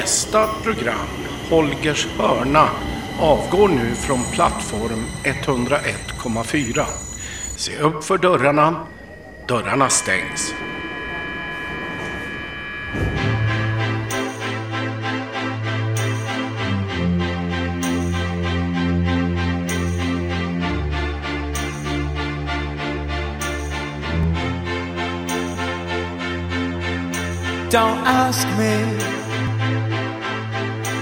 Nästa program, Holgers hörna, avgår nu från plattform 101,4. Se upp för dörrarna. Dörrarna stängs. Don't ask me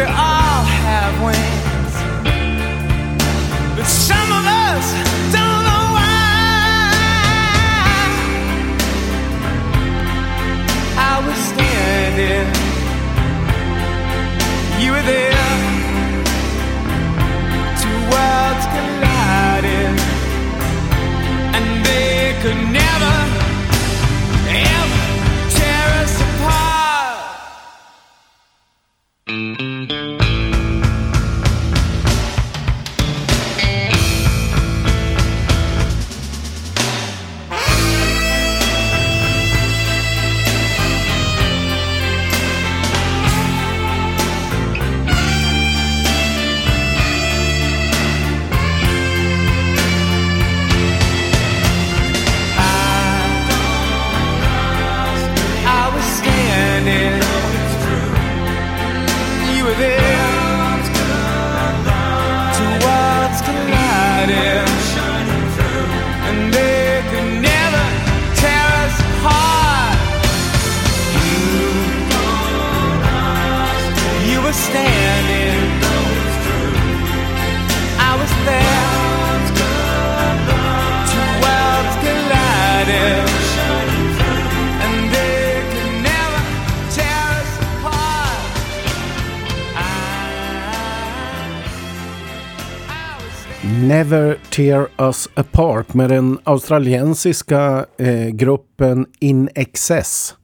We all have wings. Tear Us Apart med den australiensiska eh, gruppen In Excess.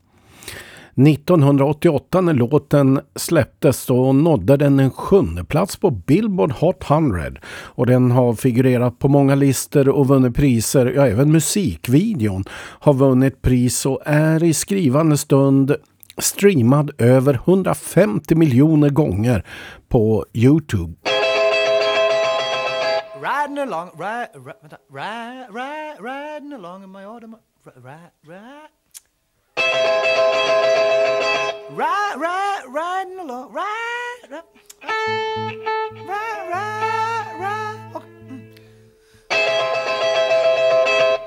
1988 när låten släpptes då nådde den en sjunde plats på Billboard Hot 100 och den har figurerat på många listor och vunnit priser. Ja, även musikvideon har vunnit pris och är i skrivande stund streamad över 150 miljoner gånger på Youtube. Riding along, ride, ride, ride, ride, riding along in my automobile. Ride, ride. Ride, ride, riding along, ride, ride, ride, ride. Okay. mm.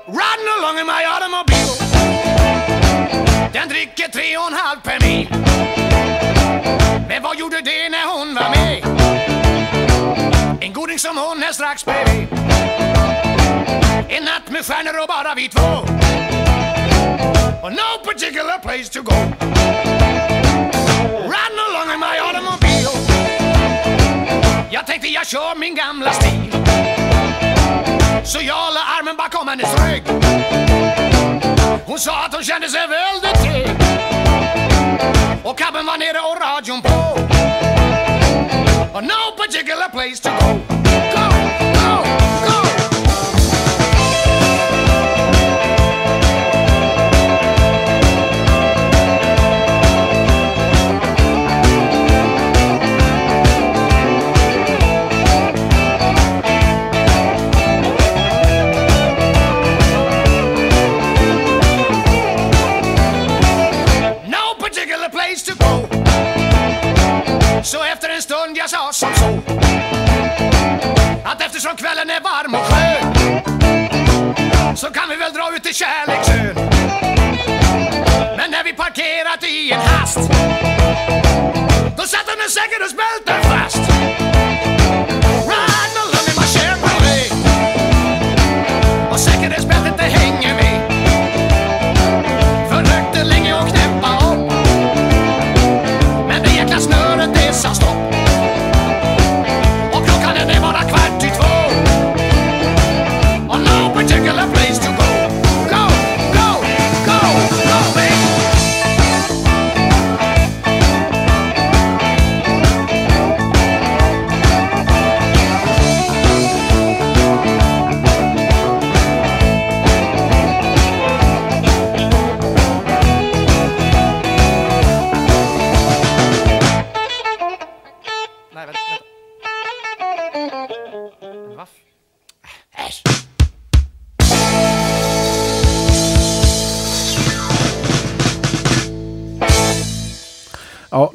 Riding along in my automobile. Den dricker tre och en halv per mil. Men vad gjorde det när hon var med? Som hon är strax bredvid. En natt med stjärnor och bara vi två. Och no particular place to go. Riding along in my automobile. Jag tänkte jag kör min gamla stil. Så jag la armen bakom hennes rygg. Hon sa att hon kände sig väldigt trygg. Och cabben var nere och radion på. No particular place to go, jag som så. Att eftersom kvällen är varm och skön Så kan vi väl dra ut till Kärleksön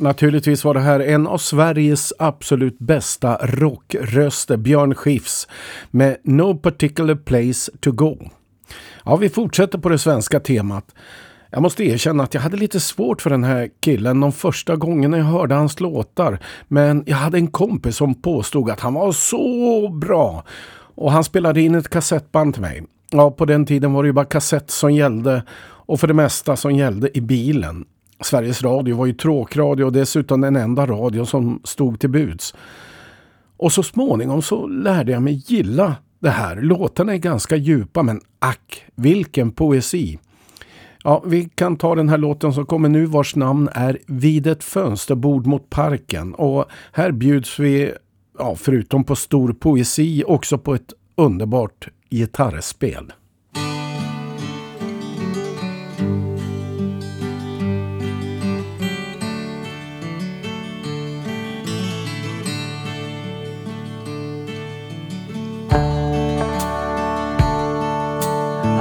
naturligtvis var det här en av Sveriges absolut bästa rockröster, Björn Skifs, med No particular place to go. Ja, vi fortsätter på det svenska temat. Jag måste erkänna att jag hade lite svårt för den här killen de första gångerna jag hörde hans låtar. Men jag hade en kompis som påstod att han var så bra. Och han spelade in ett kassettband till mig. Ja, på den tiden var det ju bara kassett som gällde och för det mesta som gällde i bilen. Sveriges Radio var ju tråkradio och dessutom den enda radio som stod till buds. Och så småningom så lärde jag mig gilla det här. Låtarna är ganska djupa men ack, vilken poesi. Ja, vi kan ta den här låten som kommer nu vars namn är Vid ett fönsterbord mot parken. Och här bjuds vi, ja, förutom på stor poesi, också på ett underbart gitarrspel.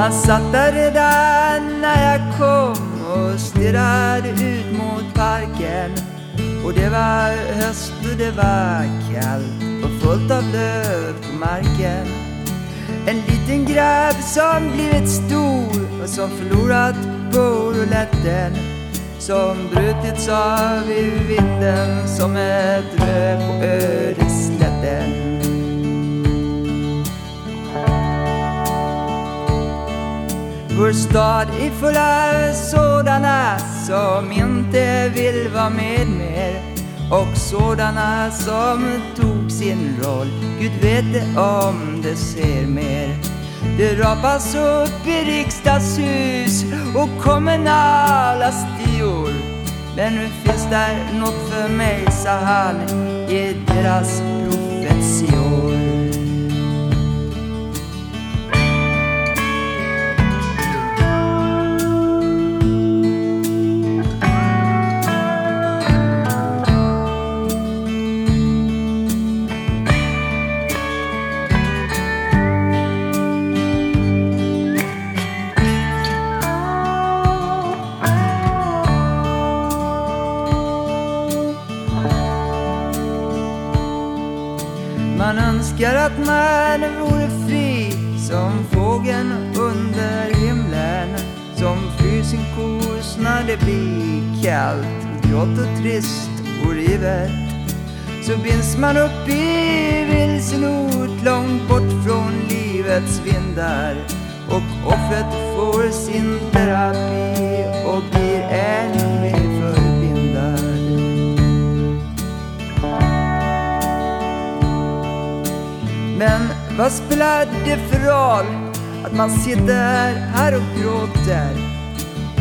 Han satt där redan när jag kom och stirrade ut mot parken. Och det var höst och det var kallt och fullt av löv på marken. En liten grabb som blivit stor och som förlorat på rouletten. Som brutits av i vinden som ett rö på ödeslätten. Vår stad är full av sådana som inte vill vara med mer och sådana som tog sin roll, Gud vet det om det ser mer. Det rapas upp i riksdagshus och kommunala stior men nu finns där något för mig, sa han, i deras att man vore fri som fågeln under himlen som flyr sin när det blir kallt, grått och trist och rivet. Så binds man upp i vilsen ort långt bort från livets vindar och offret får sin terapi och blir en vad spelar det för roll att man sitter här och gråter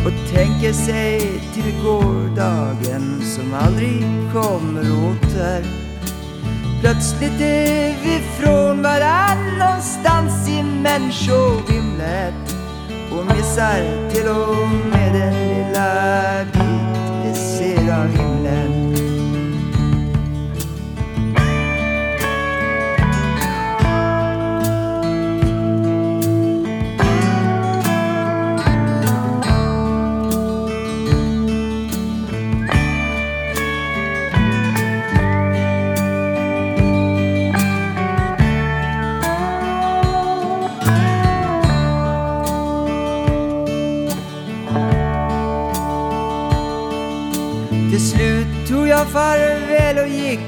och tänker sig till gårdagen som aldrig kommer åter. Plötsligt är vi från varann någonstans i människovimlet och missar till och med den lilla bit farväl och gick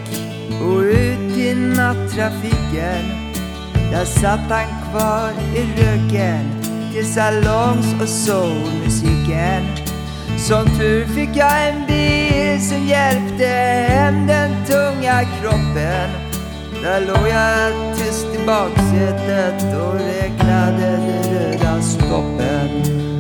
och ut i nattrafiken Där satt han kvar i röken till salongs och soulmusiken Som tur fick jag en bil som hjälpte hem den tunga kroppen. Där låg jag tyst i baksätet och räknade de röda stoppen.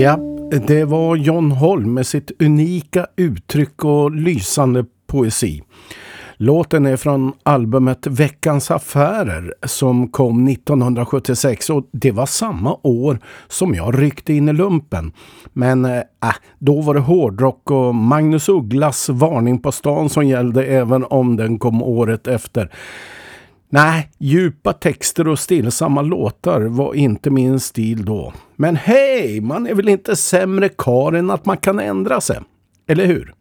Ja, det var John Holm med sitt unika uttryck och lysande poesi. Låten är från albumet Veckans affärer som kom 1976 och det var samma år som jag ryckte in i lumpen. Men eh, äh, då var det hårdrock och Magnus Ugglas varning på stan som gällde även om den kom året efter. Nej, djupa texter och stillsamma låtar var inte min stil då. Men hej, man är väl inte sämre kar än att man kan ändra sig. Eller hur?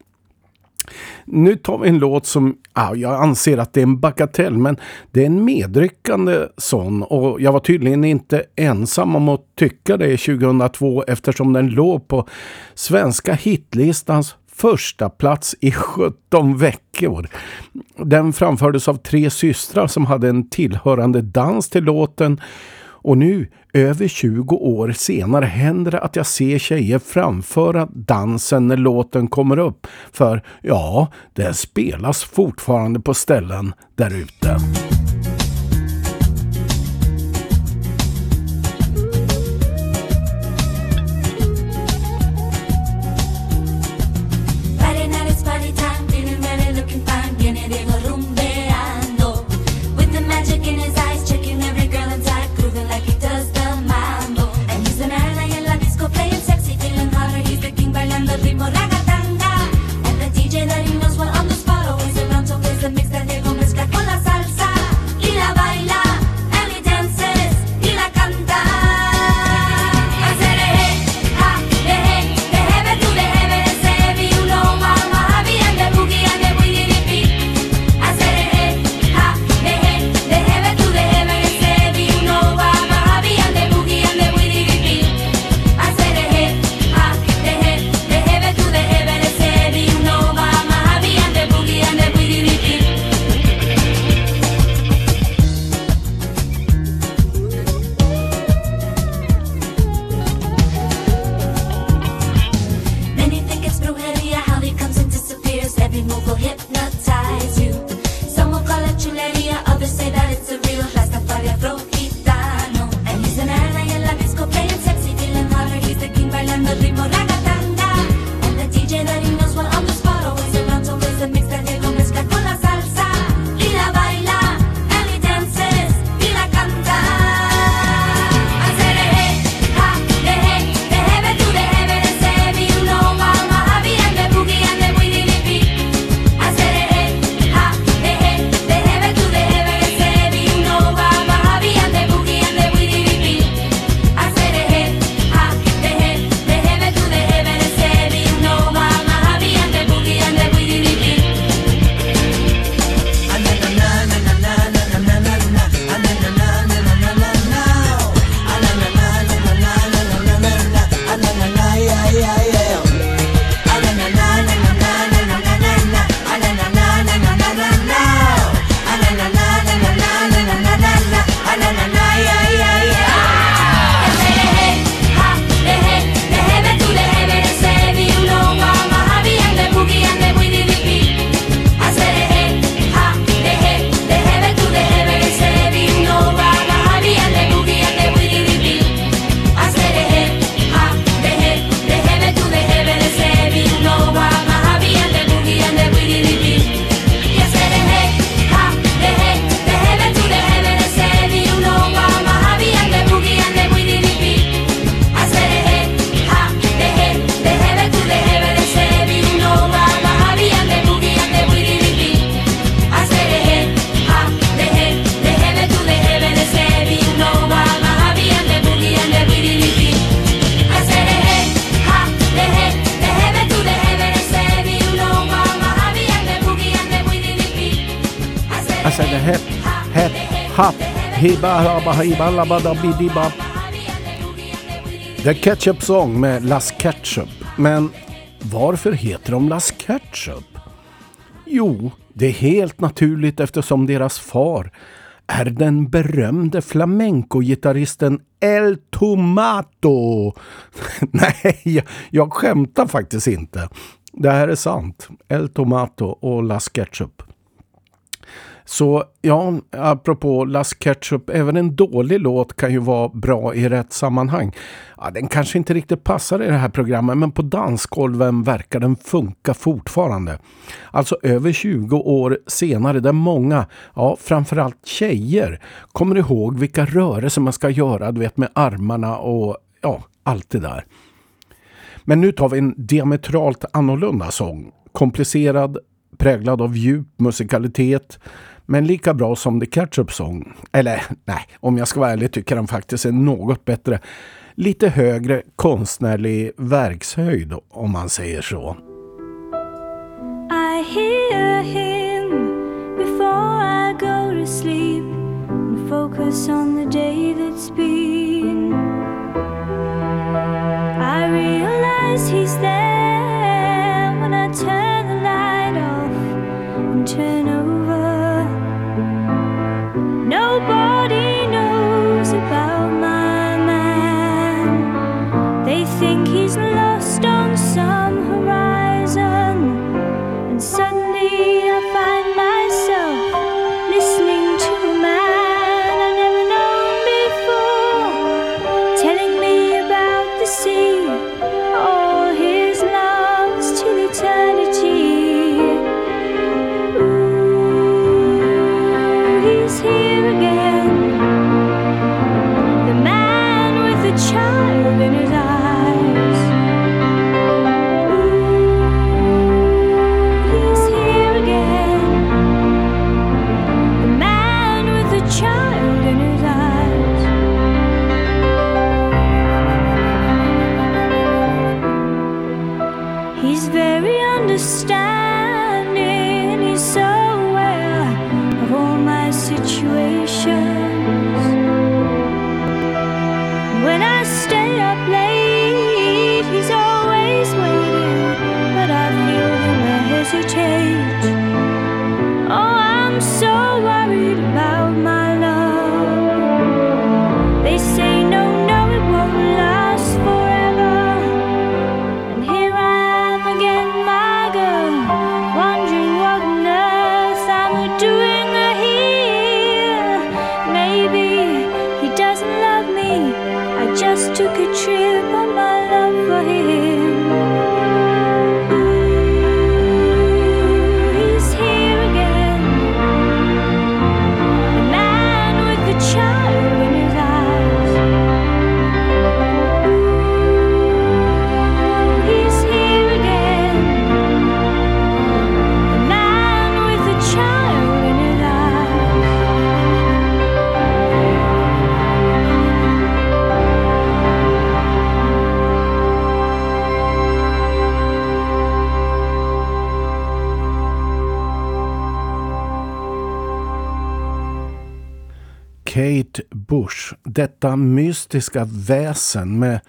Nu tar vi en låt som, ja, jag anser att det är en bagatell, men det är en medryckande sån och jag var tydligen inte ensam om att tycka det 2002 eftersom den låg på svenska hitlistans första plats i 17 veckor. Den framfördes av tre systrar som hade en tillhörande dans till låten och nu, över 20 år senare, händer det att jag ser tjejer framföra dansen när låten kommer upp. För ja, det spelas fortfarande på ställen där ute. Happ, hiba haba hiba labada bidiba. The Ketchup Song med Las Ketchup. Men varför heter de Las Ketchup? Jo, det är helt naturligt eftersom deras far är den berömde flamenco-gitarristen El Tomato. Nej, jag, jag skämtar faktiskt inte. Det här är sant. El Tomato och Las Ketchup. Så ja, apropå Las Ketchup, även en dålig låt kan ju vara bra i rätt sammanhang. Ja, den kanske inte riktigt passar i det här programmet men på dansgolven verkar den funka fortfarande. Alltså över 20 år senare där många, ja framförallt tjejer, kommer ihåg vilka rörelser man ska göra, du vet med armarna och ja, allt det där. Men nu tar vi en diametralt annorlunda sång. Komplicerad, präglad av djup musikalitet men lika bra som The Ketchup Song. Eller nej, om jag ska vara ärlig tycker den faktiskt är något bättre. Lite högre konstnärlig verkshöjd om man säger så. I hear him before I go to sleep and focus on the day that's been. I realize he's there when I turn the light off and turn over. Detta mystiska väsen med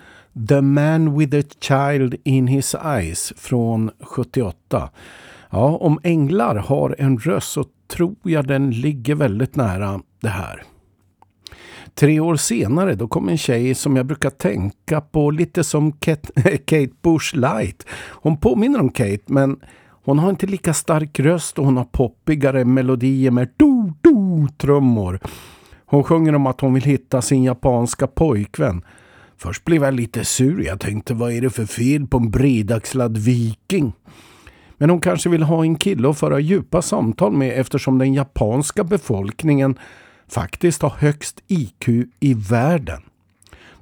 The Man with a Child in His Eyes från 78. Ja, om änglar har en röst så tror jag den ligger väldigt nära det här. Tre år senare då kom en tjej som jag brukar tänka på lite som Kate, Kate Bush Light. Hon påminner om Kate men hon har inte lika stark röst och hon har poppigare melodier med do-do-trummor. Hon sjunger om att hon vill hitta sin japanska pojkvän. Först blev jag lite sur. Jag tänkte, vad är det för fel på en bredaxlad viking? Men hon kanske vill ha en kille att föra djupa samtal med eftersom den japanska befolkningen faktiskt har högst IQ i världen.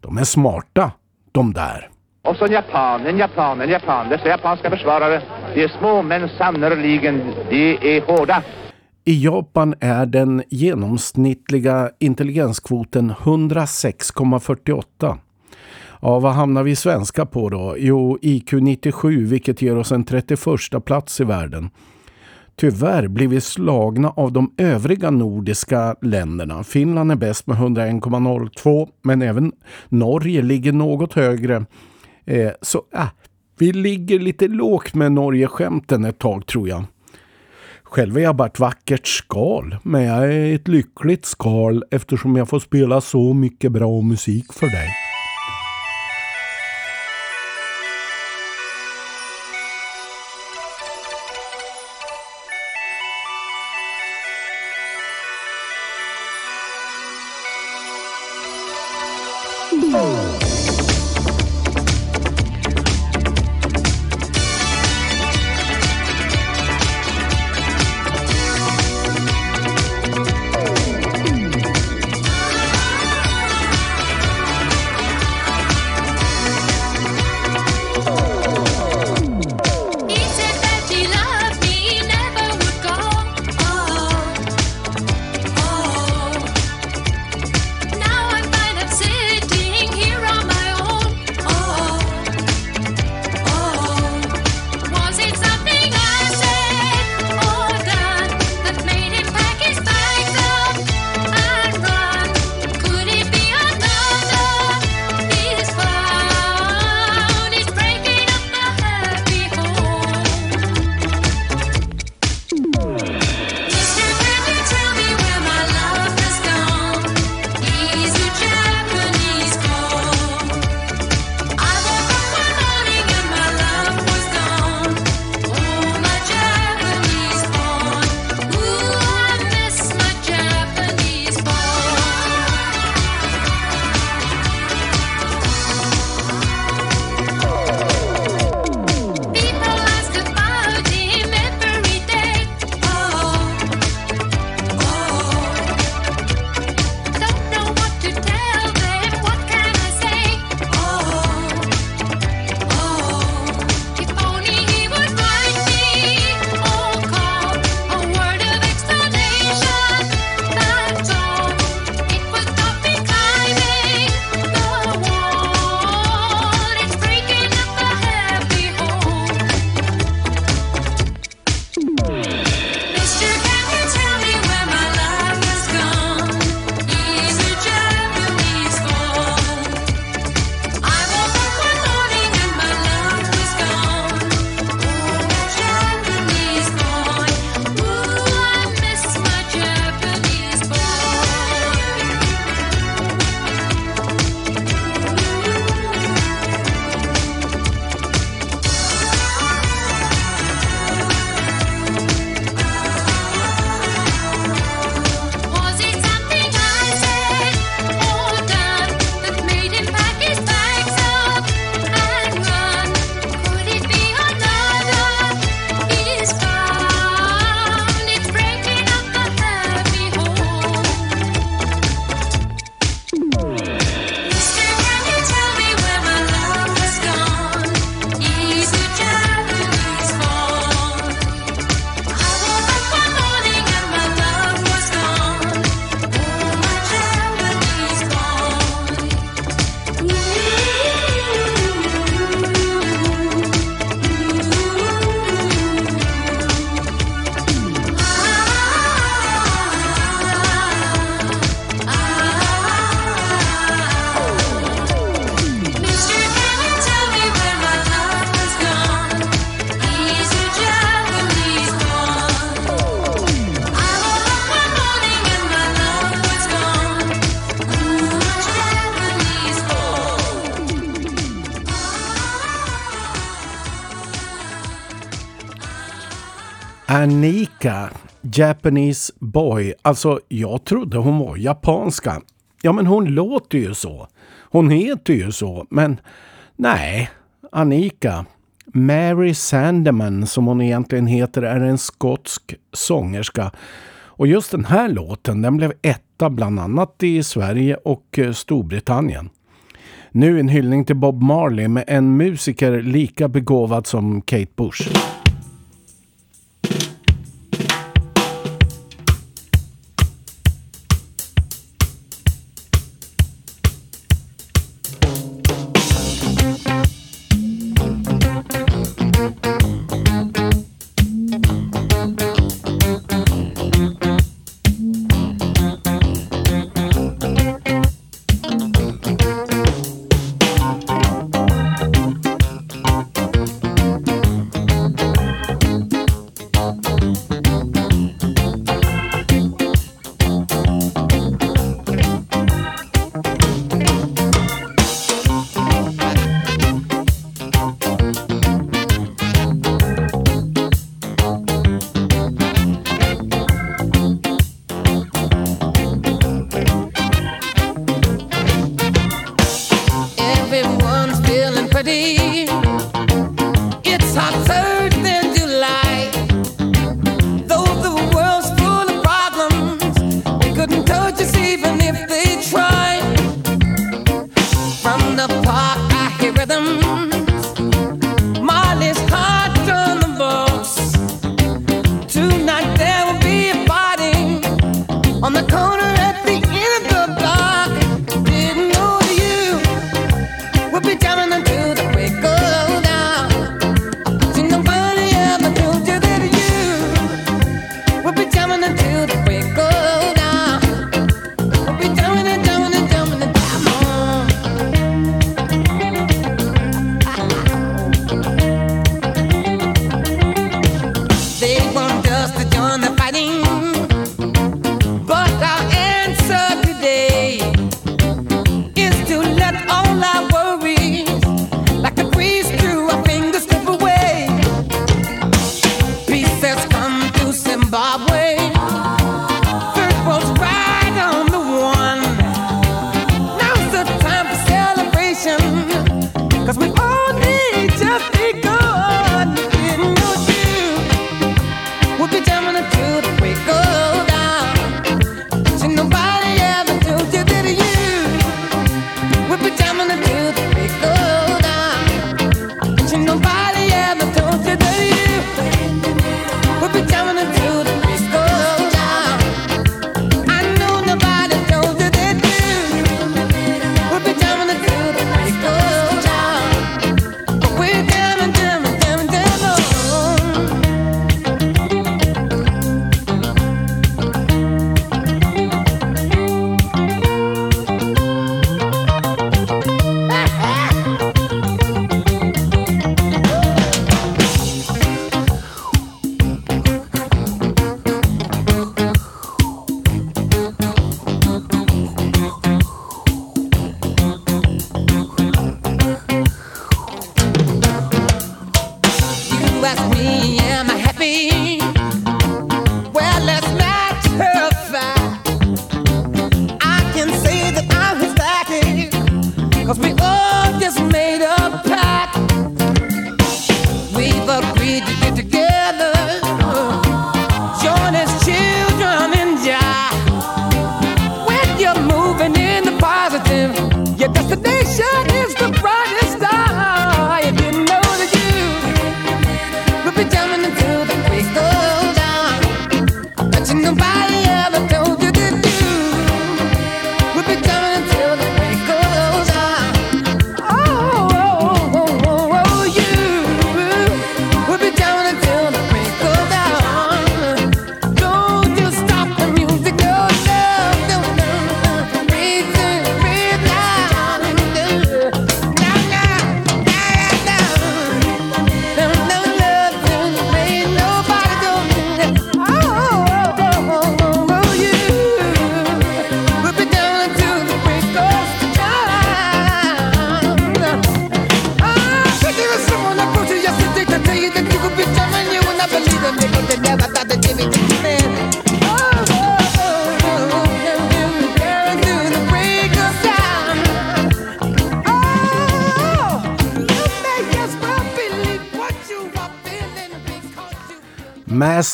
De är smarta, de där. Och så en japan, en japan, en japan. Dessa japanska försvarare, de är små men sannerligen, de är hårda. I Japan är den genomsnittliga intelligenskvoten 106,48. Ja, vad hamnar vi svenska på då? Jo, IQ 97, vilket ger oss en 31 plats i världen. tyvärr blir vi slagna av de övriga nordiska länderna. Finland är bäst med 101,02 men även Norge ligger något högre. Eh, så äh, vi ligger lite lågt med Norge-skämten ett tag tror jag. Själv är jag bara ett vackert skal, men jag är ett lyckligt skal eftersom jag får spela så mycket bra musik för dig. Japanese Boy. Alltså, jag trodde hon var japanska. Ja, men hon låter ju så. Hon heter ju så, men nej. Anika, Mary Sandeman som hon egentligen heter, är en skotsk sångerska. Och just den här låten, den blev etta bland annat i Sverige och eh, Storbritannien. Nu en hyllning till Bob Marley med en musiker lika begåvad som Kate Bush.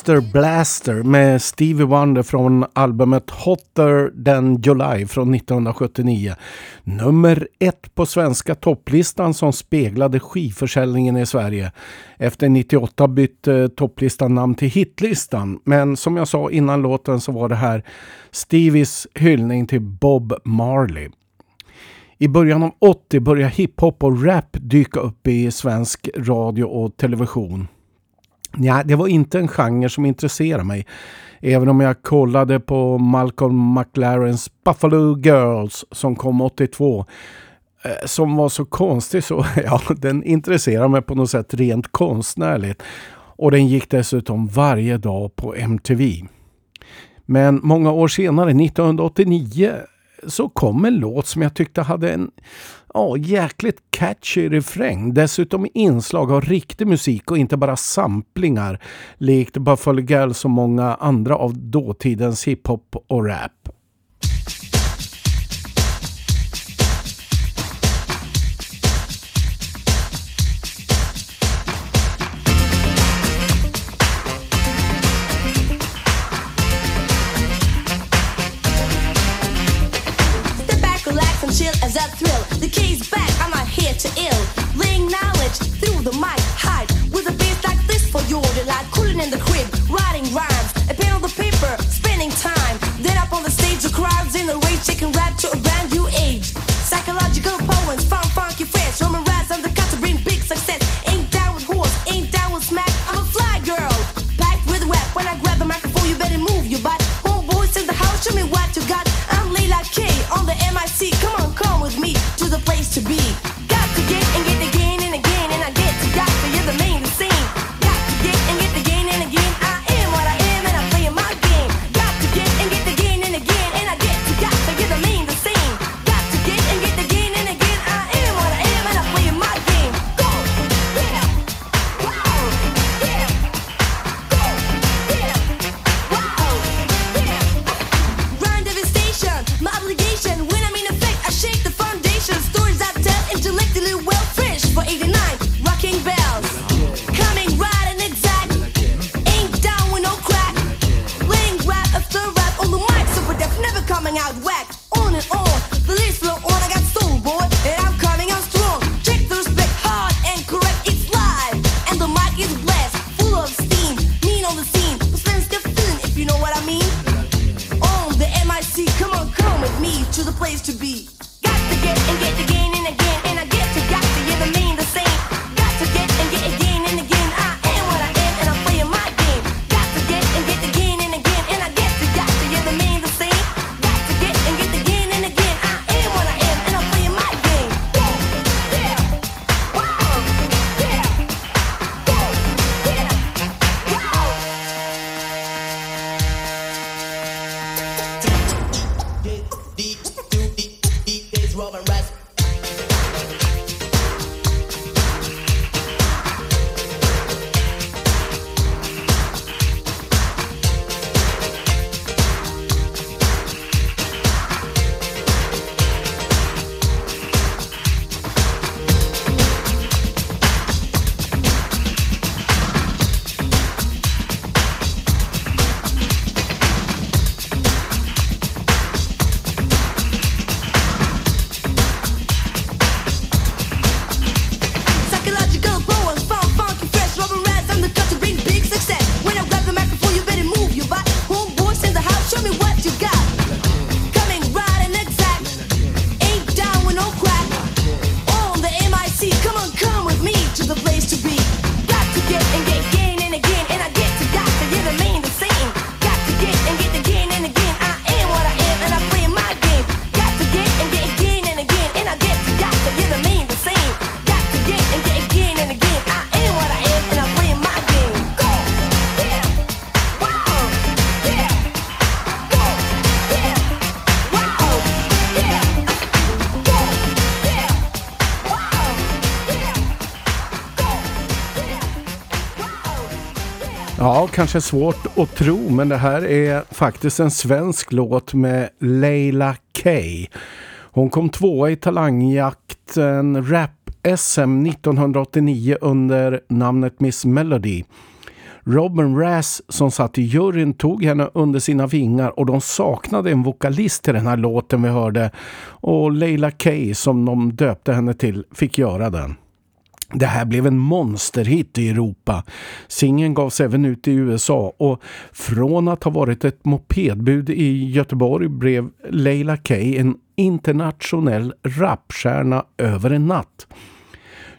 Master Blaster med Stevie Wonder från albumet Hotter than July från 1979. Nummer ett på svenska topplistan som speglade skivförsäljningen i Sverige. Efter 98 bytte topplistan namn till hitlistan. Men som jag sa innan låten så var det här Stevies hyllning till Bob Marley. I början av 80 började hiphop och rap dyka upp i svensk radio och television. Ja, det var inte en genre som intresserade mig. Även om jag kollade på Malcolm McLarens Buffalo Girls som kom 82. Eh, som var så konstig så ja, den intresserade mig på något sätt rent konstnärligt. Och den gick dessutom varje dag på MTV. Men många år senare, 1989, så kom en låt som jag tyckte hade en ja, jäkligt catchy refräng. Dessutom inslag av riktig musik och inte bara samplingar likt Buffalo Girls och många andra av dåtidens hiphop och rap. Rage, rap to a brand new age. Psychological poems, fun, funky, fresh, Roman rats on the cut to bring big success. Ain't down with horse, ain't down with smack. I'm a fly girl, packed with rap. When I grab the microphone, you better move your butt. Homeboys in the house, show me what you got. I'm Layla K on the MIC. Come on, come with me to the place to be. Kanske svårt att tro, men det här är faktiskt en svensk låt med Leila K. Hon kom tvåa i talangjakten Rap-SM 1989 under namnet Miss Melody. Robin Rass som satt i juryn tog henne under sina vingar och de saknade en vokalist till den här låten vi hörde och Leila K som de döpte henne till fick göra den. Det här blev en monsterhit i Europa. Singeln gavs även ut i USA och från att ha varit ett mopedbud i Göteborg blev Leila K en internationell rapstjärna över en natt.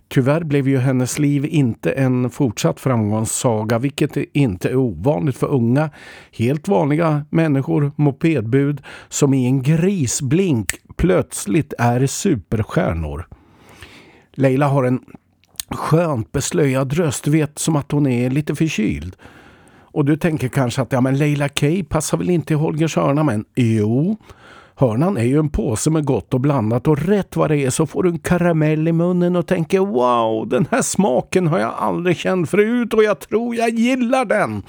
Tyvärr blev ju hennes liv inte en fortsatt framgångssaga, vilket inte är ovanligt för unga, helt vanliga människor, mopedbud, som i en grisblink plötsligt är superstjärnor. Leila har en skönt beslöjad röst, vet som att hon är lite förkyld. Och du tänker kanske att ja, men Leila K passar väl inte i Holgers hörna, men jo. Hörnan är ju en påse med gott och blandat och rätt vad det är så får du en karamell i munnen och tänker wow, den här smaken har jag aldrig känt förut och jag tror jag gillar den.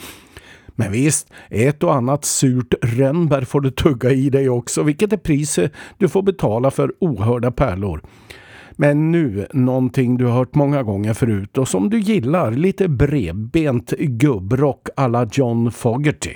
Men visst, ett och annat surt rönnbär får du tugga i dig också, vilket är priset du får betala för ohörda pärlor. Men nu någonting du har hört många gånger förut och som du gillar, lite bredbent gubbrock alla John Fogerty.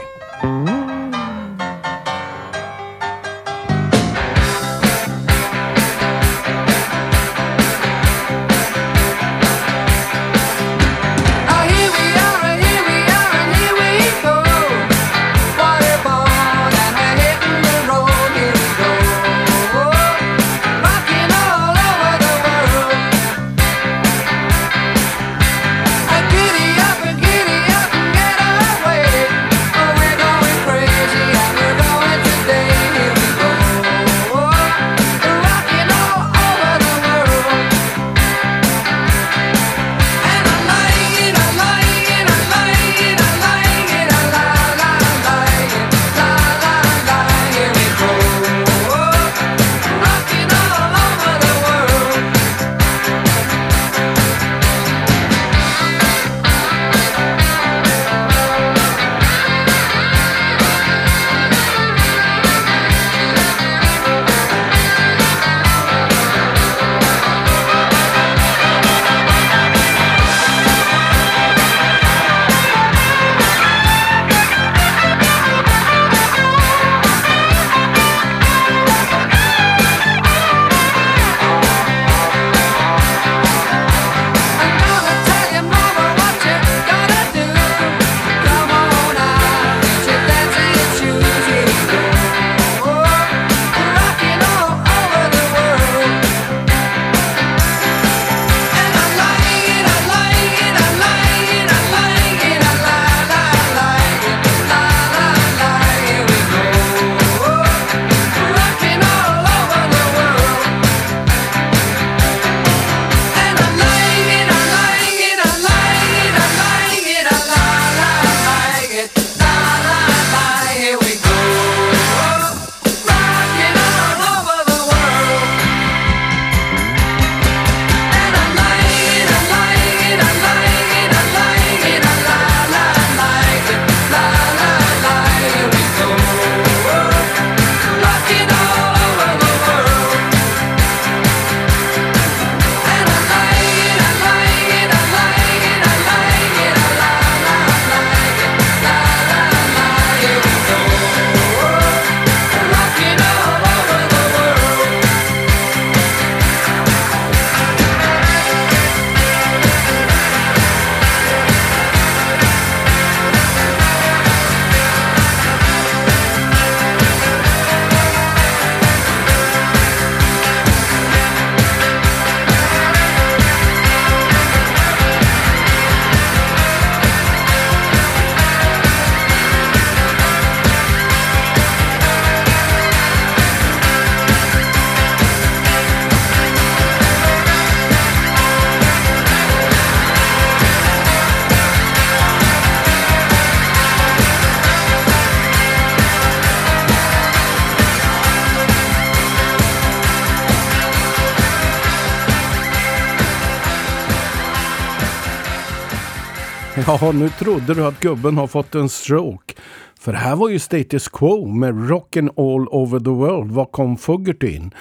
Ja, nu trodde du att gubben har fått en stroke. För här var ju Status Quo med Rockin' All Over The World var kom Fogerty in.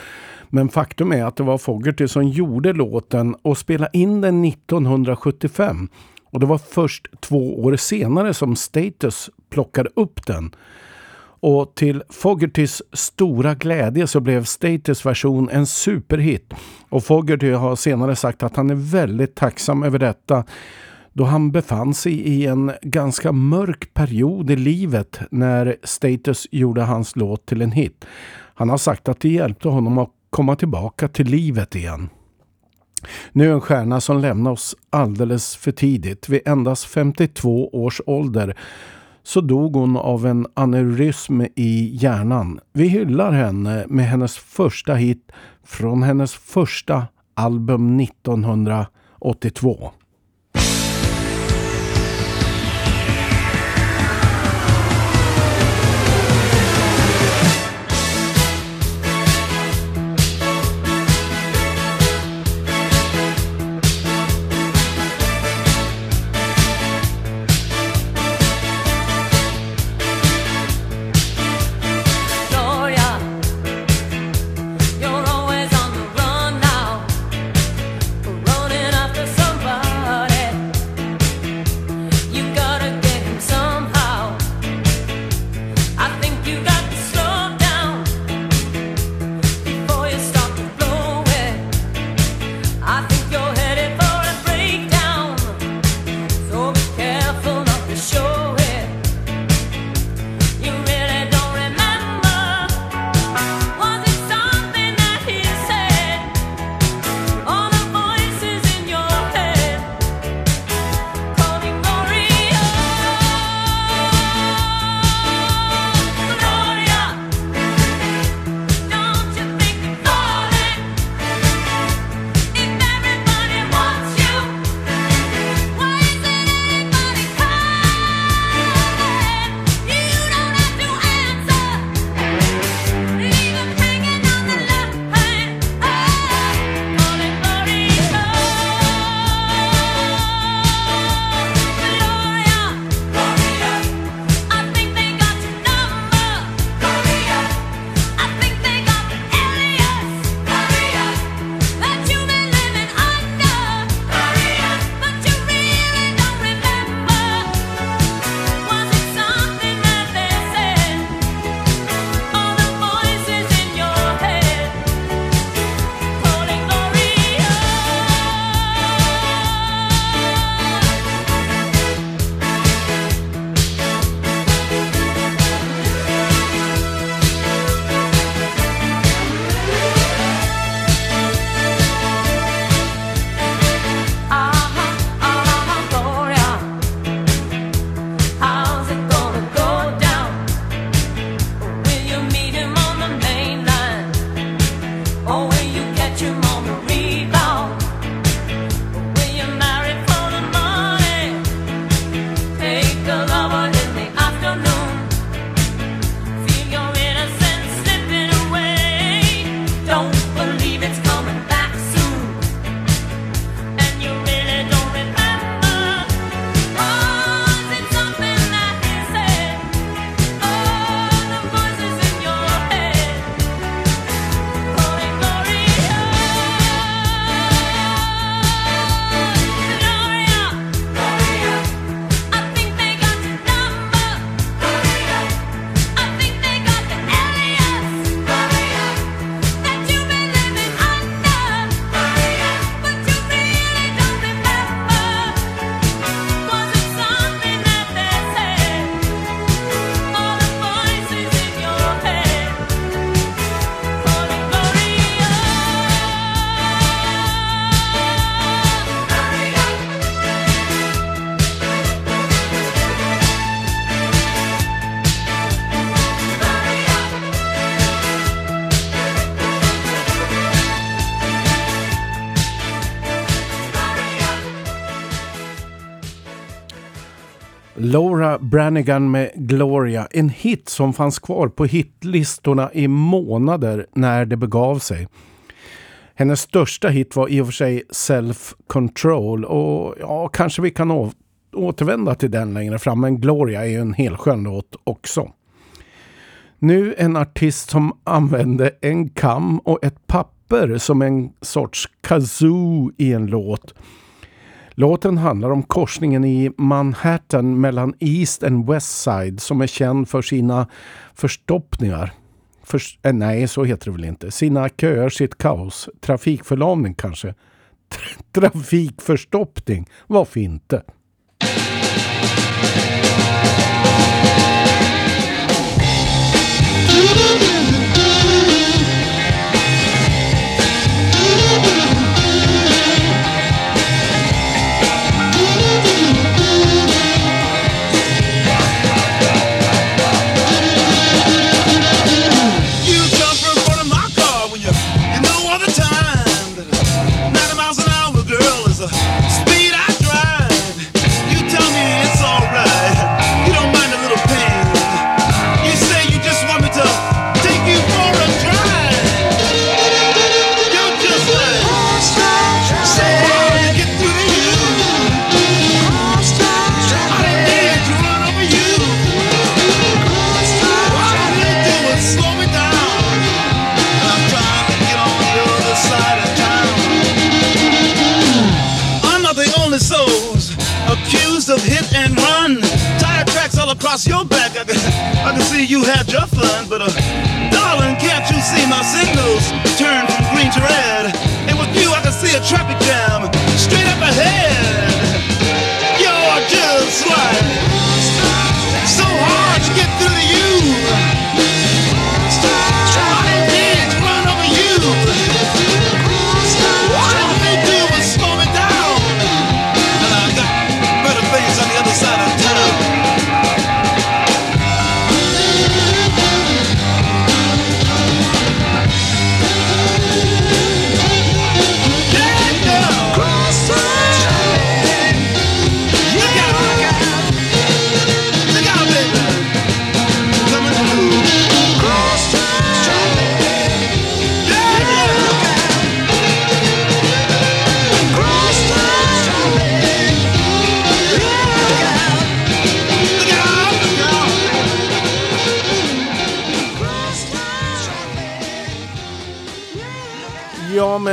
Men faktum är att det var Fogerty som gjorde låten och spelade in den 1975. Och det var först två år senare som Status plockade upp den. Och till Fogertys stora glädje så blev Status version en superhit. Och Fogerty har senare sagt att han är väldigt tacksam över detta då han befann sig i en ganska mörk period i livet när Status gjorde hans låt till en hit. Han har sagt att det hjälpte honom att komma tillbaka till livet igen. Nu en stjärna som lämnar oss alldeles för tidigt. Vid endast 52 års ålder så dog hon av en aneurysm i hjärnan. Vi hyllar henne med hennes första hit från hennes första album 1982. Brannigan Branigan med Gloria. En hit som fanns kvar på hitlistorna i månader när det begav sig. Hennes största hit var i och för sig Self Control och ja, kanske vi kan återvända till den längre fram, men Gloria är ju en helskön låt också. Nu en artist som använde en kam och ett papper som en sorts kazoo i en låt. Låten handlar om korsningen i Manhattan mellan East and West Side som är känd för sina förstoppningar. För, äh, eh, nej, så heter det väl inte. Sina köer, sitt kaos. Trafikförlamning kanske. Trafikförstoppning. Varför inte? Across your back. I can, I can see you had your fun, but uh, darling, can't you see my signals turn from green to red? And with you, I can see a traffic jam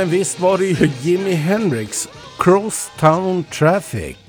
men visst var det ju Jimi Hendrix, Crosstown Traffic.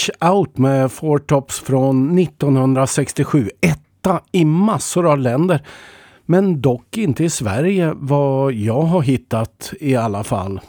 Reach Out med Four Tops från 1967. Etta i massor av länder. Men dock inte i Sverige vad jag har hittat i alla fall.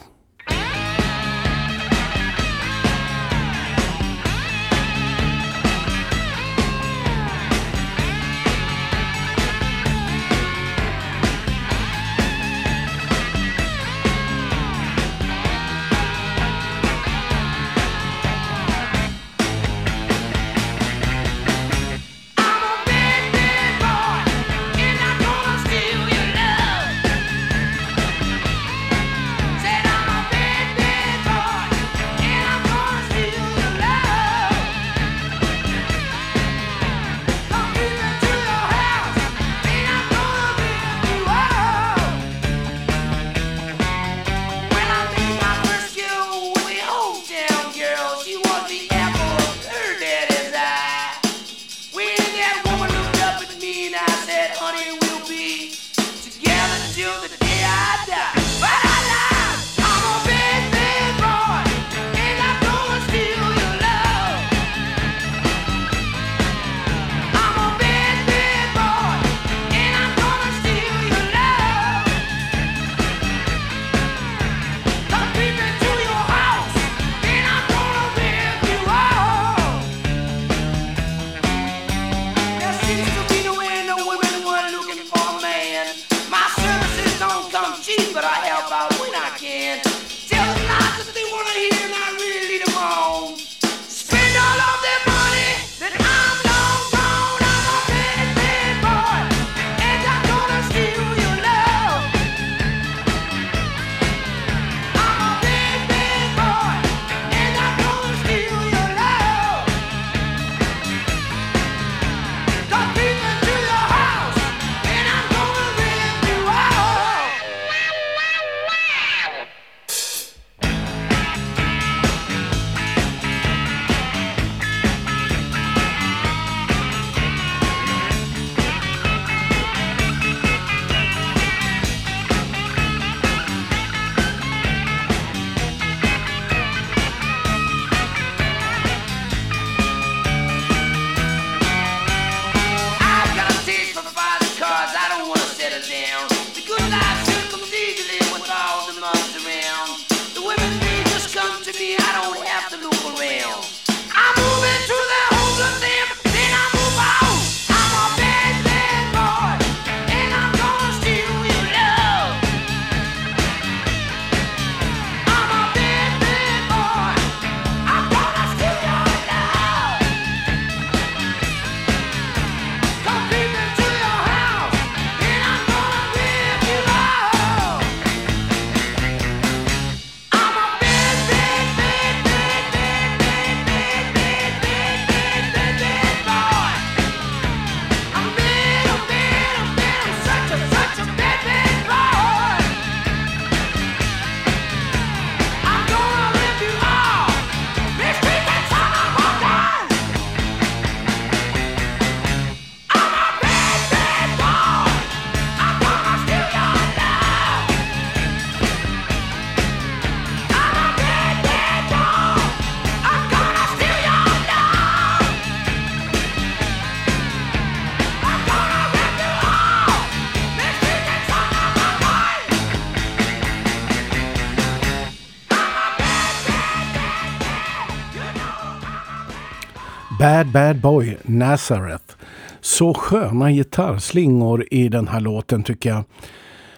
Bad Bad Boy Nazareth. Så sköna gitarrslingor i den här låten tycker jag.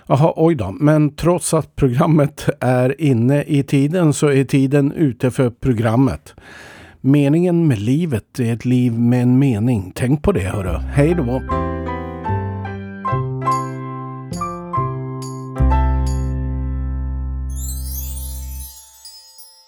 Jaha, oj då. Men trots att programmet är inne i tiden så är tiden ute för programmet. Meningen med livet är ett liv med en mening. Tänk på det hörru. Hej då!